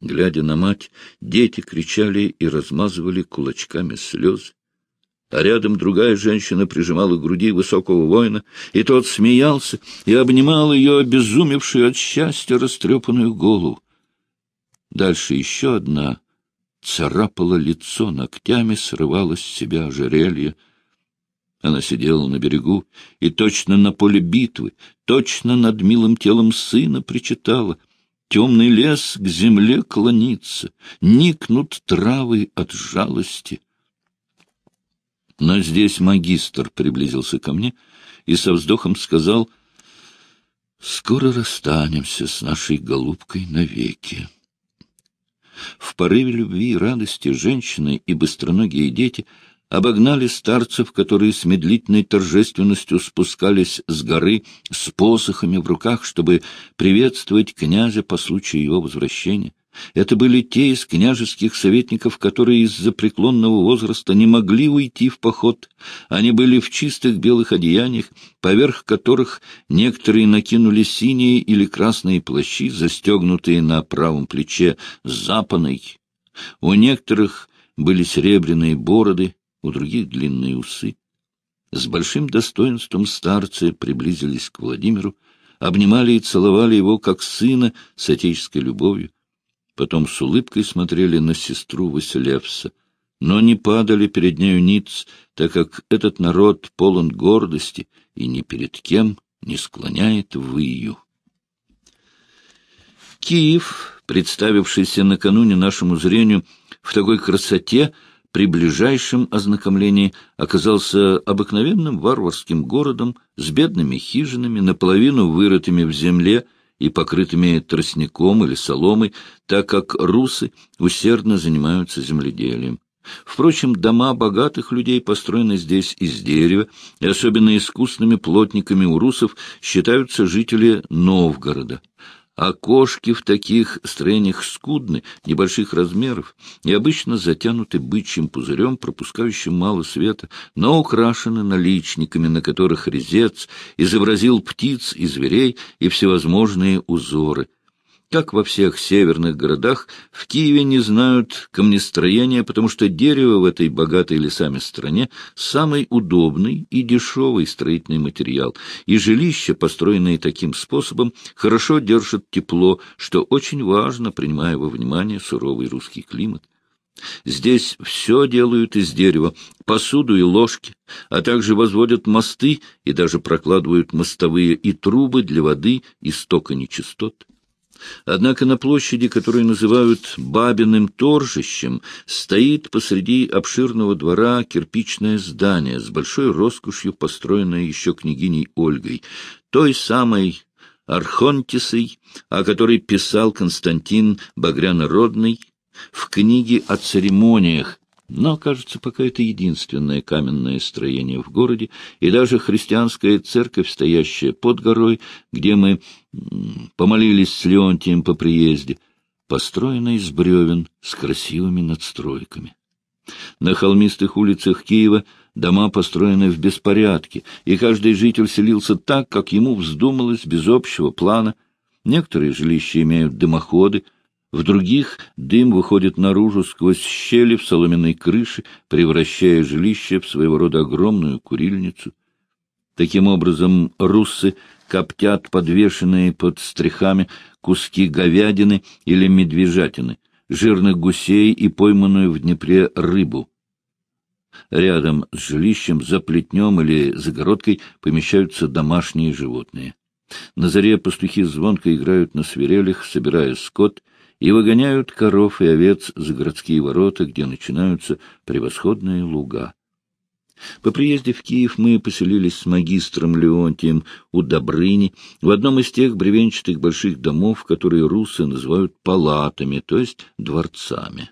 Глядя на мать, дети кричали и размазывали кулачками слезы. А рядом другая женщина прижимала к груди высокого воина, и тот смеялся и обнимал ее обезумевшую от счастья растрепанную голову. Дальше еще одна царапала лицо ногтями, срывала с себя ожерелье. Она сидела на берегу и точно на поле битвы, точно над милым телом сына причитала. Темный лес к земле клонится, никнут травы от жалости. Но здесь магистр приблизился ко мне и со вздохом сказал, «Скоро расстанемся с нашей голубкой навеки». В порыве любви и радости женщины и быстроногие дети обогнали старцев, которые с медлительной торжественностью спускались с горы с посохами в руках, чтобы приветствовать князя по случаю его возвращения. Это были те из княжеских советников, которые из-за преклонного возраста не могли уйти в поход. Они были в чистых белых одеяниях, поверх которых некоторые накинули синие или красные плащи, застегнутые на правом плече запаной. У некоторых были серебряные бороды, у других длинные усы. С большим достоинством старцы приблизились к Владимиру, обнимали и целовали его, как сына, с отеческой любовью потом с улыбкой смотрели на сестру Василевса, но не падали перед нею ниц, так как этот народ полон гордости и ни перед кем не склоняет выю. Киев, представившийся накануне нашему зрению в такой красоте, при ближайшем ознакомлении оказался обыкновенным варварским городом с бедными хижинами, наполовину вырытыми в земле, и покрытыми тростником или соломой, так как русы усердно занимаются земледелием. Впрочем, дома богатых людей построены здесь из дерева, и особенно искусными плотниками у русов считаются жители Новгорода окошки в таких строениях скудны, небольших размеров и обычно затянуты бычьим пузырем, пропускающим мало света, но украшены наличниками, на которых резец изобразил птиц и зверей и всевозможные узоры. Как во всех северных городах, в Киеве не знают камнестроения, потому что дерево в этой богатой лесами стране – самый удобный и дешевый строительный материал, и жилища, построенные таким способом, хорошо держат тепло, что очень важно, принимая во внимание суровый русский климат. Здесь все делают из дерева, посуду и ложки, а также возводят мосты и даже прокладывают мостовые и трубы для воды и стока нечистот. Однако на площади, которую называют Бабиным торжищем, стоит посреди обширного двора кирпичное здание с большой роскошью, построенное еще княгиней Ольгой, той самой Архонтисой, о которой писал Константин Багрянородный в книге о церемониях, но, кажется, пока это единственное каменное строение в городе, и даже христианская церковь, стоящая под горой, где мы помолились с Леонтием по приезде, построена из бревен с красивыми надстройками. На холмистых улицах Киева дома построены в беспорядке, и каждый житель селился так, как ему вздумалось, без общего плана. Некоторые жилища имеют дымоходы — в других дым выходит наружу сквозь щели в соломенной крыше, превращая жилище в своего рода огромную курильницу. Таким образом, руссы коптят подвешенные под стрихами куски говядины или медвежатины, жирных гусей и пойманную в Днепре рыбу. Рядом с жилищем, за плетнем или загородкой помещаются домашние животные. На заре пастухи звонко играют на свирелях, собирая скот — и выгоняют коров и овец за городские ворота, где начинаются превосходные луга. По приезде в Киев мы поселились с магистром Леонтием у Добрыни в одном из тех бревенчатых больших домов, которые русы называют палатами, то есть дворцами.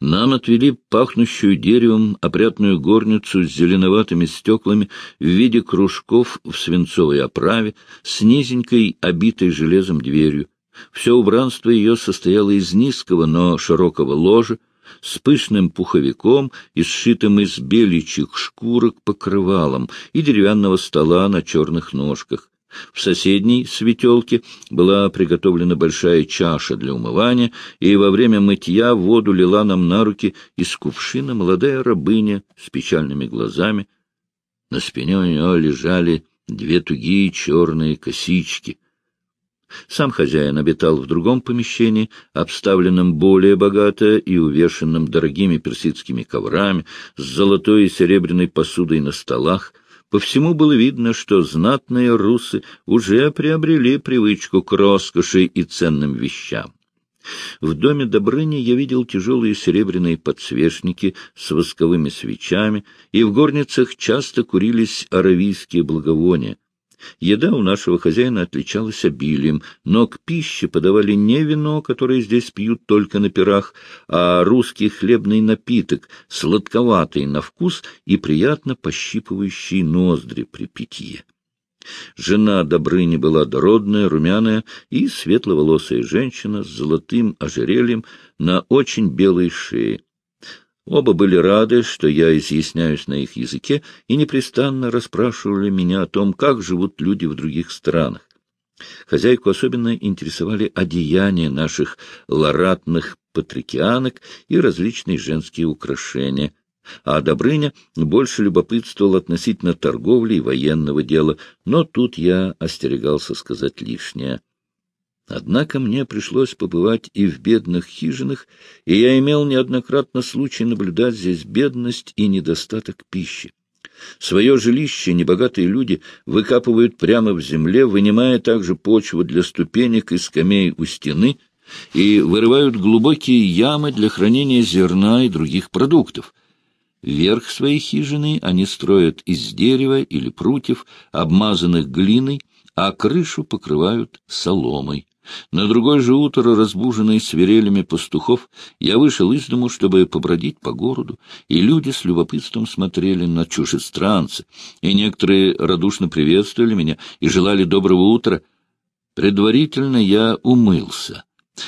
Нам отвели пахнущую деревом опрятную горницу с зеленоватыми стеклами в виде кружков в свинцовой оправе, с низенькой, обитой железом дверью. Все убранство ее состояло из низкого, но широкого ложа, с пышным пуховиком и сшитым из беличьих шкурок покрывалом и деревянного стола на черных ножках. В соседней светелке была приготовлена большая чаша для умывания, и во время мытья воду лила нам на руки из кувшина молодая рабыня с печальными глазами. На спине у нее лежали две тугие черные косички. Сам хозяин обитал в другом помещении, обставленном более богато и увешанном дорогими персидскими коврами, с золотой и серебряной посудой на столах — по всему было видно, что знатные русы уже приобрели привычку к роскоши и ценным вещам. В доме Добрыни я видел тяжелые серебряные подсвечники с восковыми свечами, и в горницах часто курились аравийские благовония. Еда у нашего хозяина отличалась обилием, но к пище подавали не вино, которое здесь пьют только на пирах, а русский хлебный напиток, сладковатый на вкус и приятно пощипывающий ноздри при питье. Жена Добрыни была дородная, румяная и светловолосая женщина с золотым ожерельем на очень белой шее. Оба были рады, что я изъясняюсь на их языке, и непрестанно расспрашивали меня о том, как живут люди в других странах. Хозяйку особенно интересовали одеяния наших ларатных патрикианок и различные женские украшения, а Добрыня больше любопытствовал относительно торговли и военного дела, но тут я остерегался сказать лишнее. Однако мне пришлось побывать и в бедных хижинах, и я имел неоднократно случай наблюдать здесь бедность и недостаток пищи. Свое жилище небогатые люди выкапывают прямо в земле, вынимая также почву для ступенек и скамей у стены, и вырывают глубокие ямы для хранения зерна и других продуктов. Верх своей хижины они строят из дерева или прутьев, обмазанных глиной, а крышу покрывают соломой. На другое же утро, разбуженный свирелями пастухов, я вышел из дому, чтобы побродить по городу, и люди с любопытством смотрели на чужестранца, и некоторые радушно приветствовали меня и желали доброго утра. Предварительно я умылся.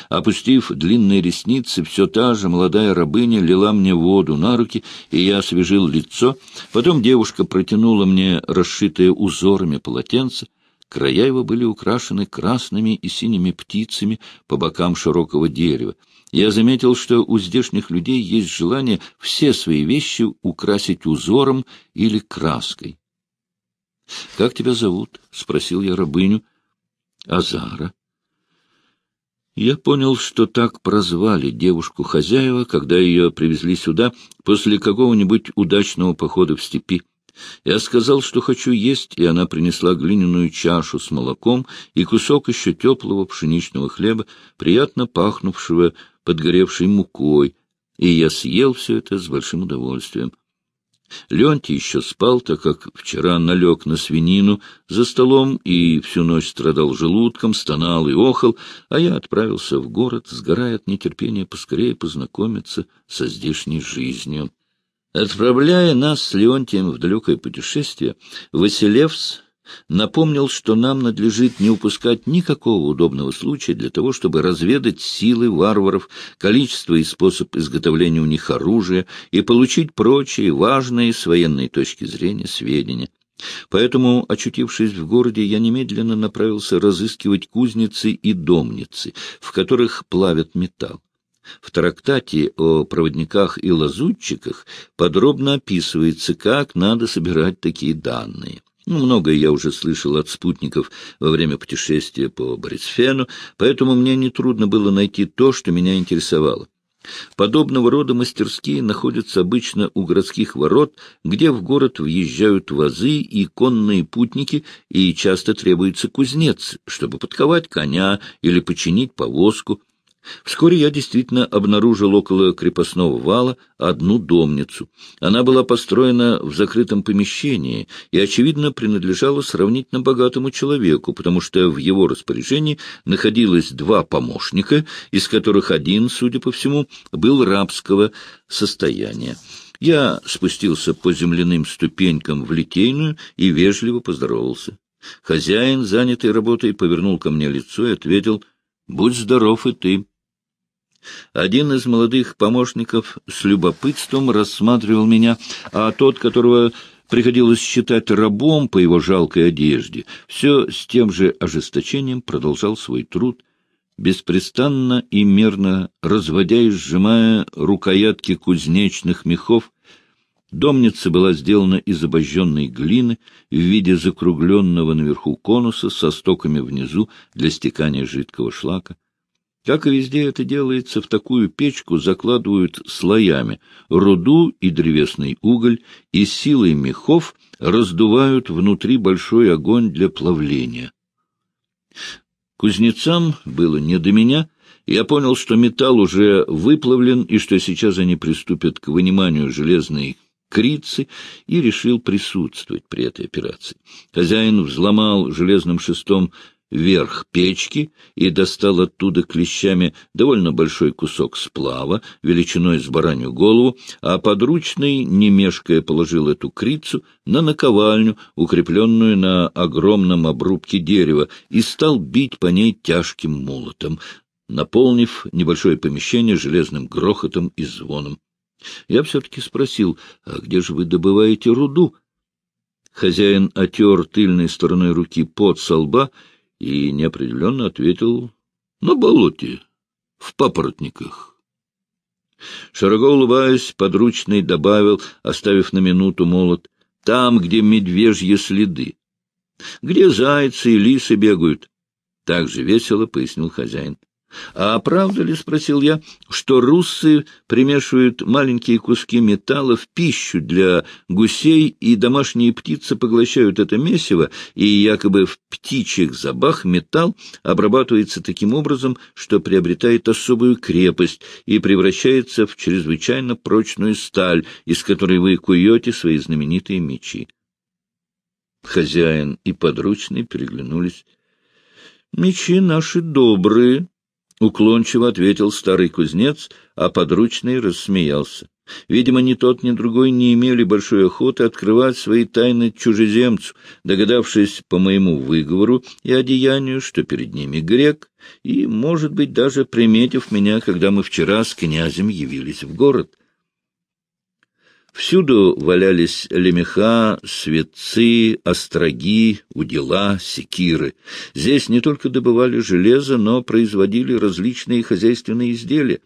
Опустив длинные ресницы, все та же молодая рабыня лила мне воду на руки, и я освежил лицо. Потом девушка протянула мне расшитое узорами полотенце. Края его были украшены красными и синими птицами по бокам широкого дерева. Я заметил, что у здешних людей есть желание все свои вещи украсить узором или краской. — Как тебя зовут? — спросил я рабыню. — Азара. Я понял, что так прозвали девушку хозяева, когда ее привезли сюда после какого-нибудь удачного похода в степи. Я сказал, что хочу есть, и она принесла глиняную чашу с молоком и кусок еще теплого пшеничного хлеба, приятно пахнувшего подгоревшей мукой, и я съел все это с большим удовольствием. Леонтий еще спал, так как вчера налег на свинину за столом и всю ночь страдал желудком, стонал и охал, а я отправился в город, сгорая от нетерпения поскорее познакомиться со здешней жизнью. Отправляя нас с Леонтием в далекое путешествие, Василевс напомнил, что нам надлежит не упускать никакого удобного случая для того, чтобы разведать силы варваров, количество и способ изготовления у них оружия и получить прочие важные с военной точки зрения сведения. Поэтому, очутившись в городе, я немедленно направился разыскивать кузницы и домницы, в которых плавят металл. В трактате о проводниках и лазутчиках подробно описывается, как надо собирать такие данные. Ну, многое я уже слышал от спутников во время путешествия по Борисфену, поэтому мне нетрудно было найти то, что меня интересовало. Подобного рода мастерские находятся обычно у городских ворот, где в город въезжают вазы и конные путники, и часто требуется кузнец, чтобы подковать коня или починить повозку. Вскоре я действительно обнаружил около крепостного вала одну домницу. Она была построена в закрытом помещении и, очевидно, принадлежала сравнительно богатому человеку, потому что в его распоряжении находилось два помощника, из которых один, судя по всему, был рабского состояния. Я спустился по земляным ступенькам в литейную и вежливо поздоровался. Хозяин, занятый работой, повернул ко мне лицо и ответил «Будь здоров и ты». Один из молодых помощников с любопытством рассматривал меня, а тот, которого приходилось считать рабом по его жалкой одежде, все с тем же ожесточением продолжал свой труд, беспрестанно и мерно разводя и сжимая рукоятки кузнечных мехов, Домница была сделана из обожженной глины в виде закругленного наверху конуса со стоками внизу для стекания жидкого шлака. Как и везде это делается, в такую печку закладывают слоями руду и древесный уголь и силой мехов раздувают внутри большой огонь для плавления. Кузнецам было не до меня. Я понял, что металл уже выплавлен и что сейчас они приступят к выниманию железной крицы и решил присутствовать при этой операции. Хозяин взломал железным шестом верх печки и достал оттуда клещами довольно большой кусок сплава, величиной с баранью голову, а подручный, не мешкая, положил эту крицу на наковальню, укрепленную на огромном обрубке дерева, и стал бить по ней тяжким молотом, наполнив небольшое помещение железным грохотом и звоном. Я все-таки спросил, а где же вы добываете руду? Хозяин отер тыльной стороной руки под со лба и неопределенно ответил «На болоте, в папоротниках». Широко улыбаясь, подручный добавил, оставив на минуту молот, «Там, где медвежьи следы, где зайцы и лисы бегают». Так же весело пояснил хозяин. — А правда ли, — спросил я, — что руссы примешивают маленькие куски металла в пищу для гусей, и домашние птицы поглощают это месиво, и якобы в птичьих зубах металл обрабатывается таким образом, что приобретает особую крепость и превращается в чрезвычайно прочную сталь, из которой вы куете свои знаменитые мечи? Хозяин и подручный переглянулись. — Мечи наши добрые, — уклончиво ответил старый кузнец, а подручный рассмеялся. Видимо, ни тот, ни другой не имели большой охоты открывать свои тайны чужеземцу, догадавшись по моему выговору и одеянию, что перед ними грек, и, может быть, даже приметив меня, когда мы вчера с князем явились в город. Всюду валялись лемеха, светцы, остроги, удила, секиры. Здесь не только добывали железо, но производили различные хозяйственные изделия.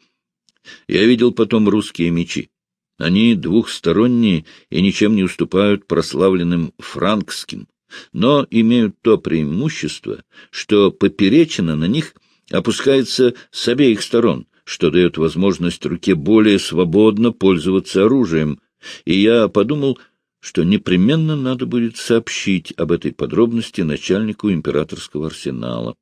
Я видел потом русские мечи. Они двухсторонние и ничем не уступают прославленным франкским, но имеют то преимущество, что поперечина на них опускается с обеих сторон, что дает возможность руке более свободно пользоваться оружием — и я подумал, что непременно надо будет сообщить об этой подробности начальнику императорского арсенала.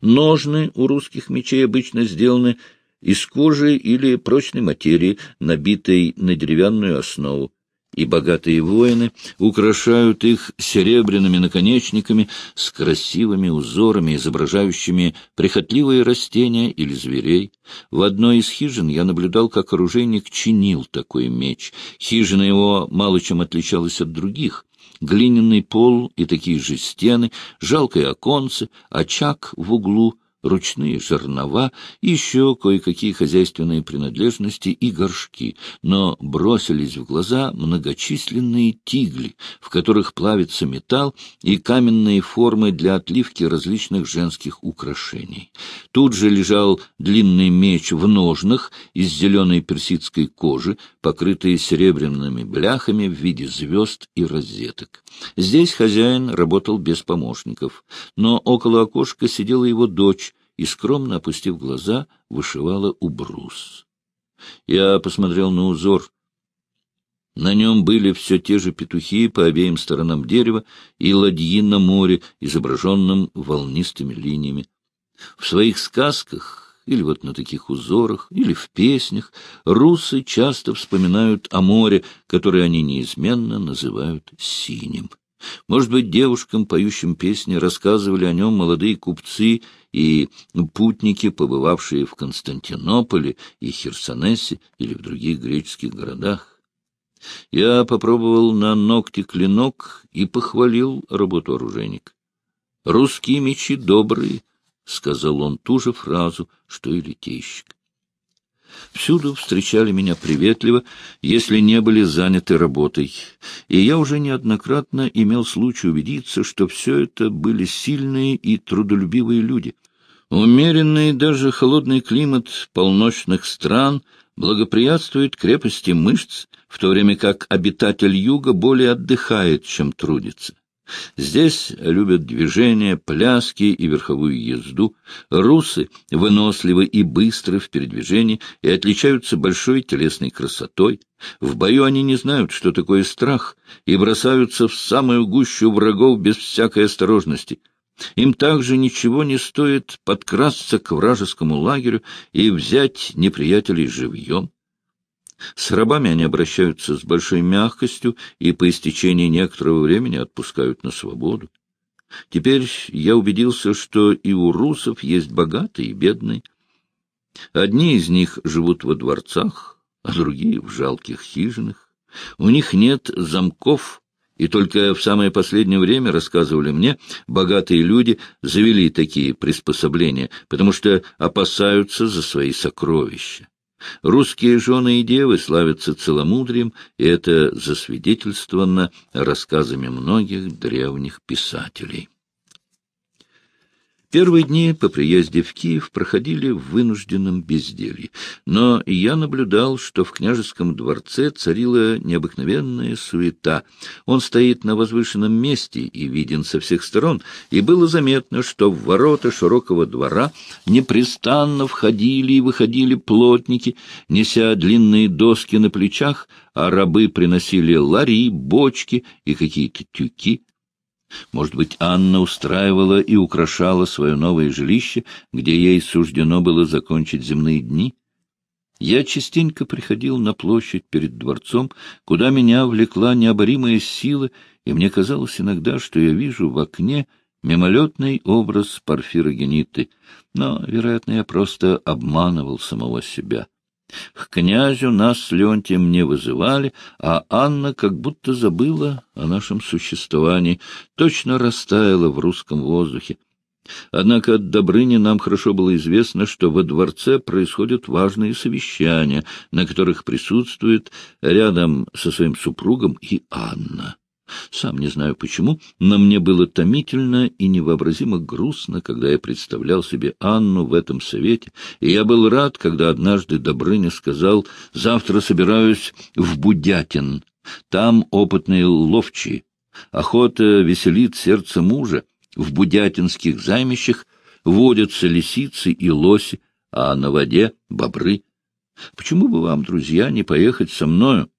Ножны у русских мечей обычно сделаны из кожи или прочной материи, набитой на деревянную основу и богатые воины украшают их серебряными наконечниками с красивыми узорами, изображающими прихотливые растения или зверей. В одной из хижин я наблюдал, как оружейник чинил такой меч. Хижина его мало чем отличалась от других. Глиняный пол и такие же стены, жалкое оконце, очаг в углу — ручные жернова еще кое-какие хозяйственные принадлежности и горшки, но бросились в глаза многочисленные тигли, в которых плавится металл и каменные формы для отливки различных женских украшений. Тут же лежал длинный меч в ножнах из зеленой персидской кожи, покрытый серебряными бляхами в виде звезд и розеток. Здесь хозяин работал без помощников, но около окошка сидела его дочь, и, скромно опустив глаза, вышивала убрус. Я посмотрел на узор. На нем были все те же петухи по обеим сторонам дерева и ладьи на море, изображенном волнистыми линиями. В своих сказках, или вот на таких узорах, или в песнях, русы часто вспоминают о море, которое они неизменно называют синим. Может быть, девушкам, поющим песни, рассказывали о нем молодые купцы и путники, побывавшие в Константинополе и Херсонесе или в других греческих городах. Я попробовал на ногти клинок и похвалил работу оружейника. «Русские мечи добрые», — сказал он ту же фразу, что и литейщик. Всюду встречали меня приветливо, если не были заняты работой, и я уже неоднократно имел случай убедиться, что все это были сильные и трудолюбивые люди. Умеренный даже холодный климат полночных стран благоприятствует крепости мышц, в то время как обитатель юга более отдыхает, чем трудится. Здесь любят движение, пляски и верховую езду. Русы выносливы и быстры в передвижении и отличаются большой телесной красотой. В бою они не знают, что такое страх, и бросаются в самую гущу врагов без всякой осторожности. Им также ничего не стоит подкрасться к вражескому лагерю и взять неприятелей живьем. С рабами они обращаются с большой мягкостью и по истечении некоторого времени отпускают на свободу. Теперь я убедился, что и у русов есть богатые и бедные. Одни из них живут во дворцах, а другие — в жалких хижинах. У них нет замков, и только в самое последнее время, рассказывали мне, богатые люди завели такие приспособления, потому что опасаются за свои сокровища. Русские жены и девы славятся целомудрием, и это засвидетельствовано рассказами многих древних писателей. Первые дни по приезде в Киев проходили в вынужденном безделье, но я наблюдал, что в княжеском дворце царила необыкновенная суета. Он стоит на возвышенном месте и виден со всех сторон, и было заметно, что в ворота широкого двора непрестанно входили и выходили плотники, неся длинные доски на плечах, а рабы приносили лари, бочки и какие-то тюки. Может быть, Анна устраивала и украшала свое новое жилище, где ей суждено было закончить земные дни? Я частенько приходил на площадь перед дворцом, куда меня влекла необоримая сила, и мне казалось иногда, что я вижу в окне мимолетный образ Порфирогениты, но, вероятно, я просто обманывал самого себя. К князю нас с Леонтием не вызывали, а Анна как будто забыла о нашем существовании, точно растаяла в русском воздухе. Однако от Добрыни нам хорошо было известно, что во дворце происходят важные совещания, на которых присутствует рядом со своим супругом и Анна. Сам не знаю почему, но мне было томительно и невообразимо грустно, когда я представлял себе Анну в этом совете, и я был рад, когда однажды Добрыня сказал «Завтра собираюсь в Будятин, там опытные ловчие, охота веселит сердце мужа, в будятинских займищах водятся лисицы и лоси, а на воде — бобры. Почему бы вам, друзья, не поехать со мною?»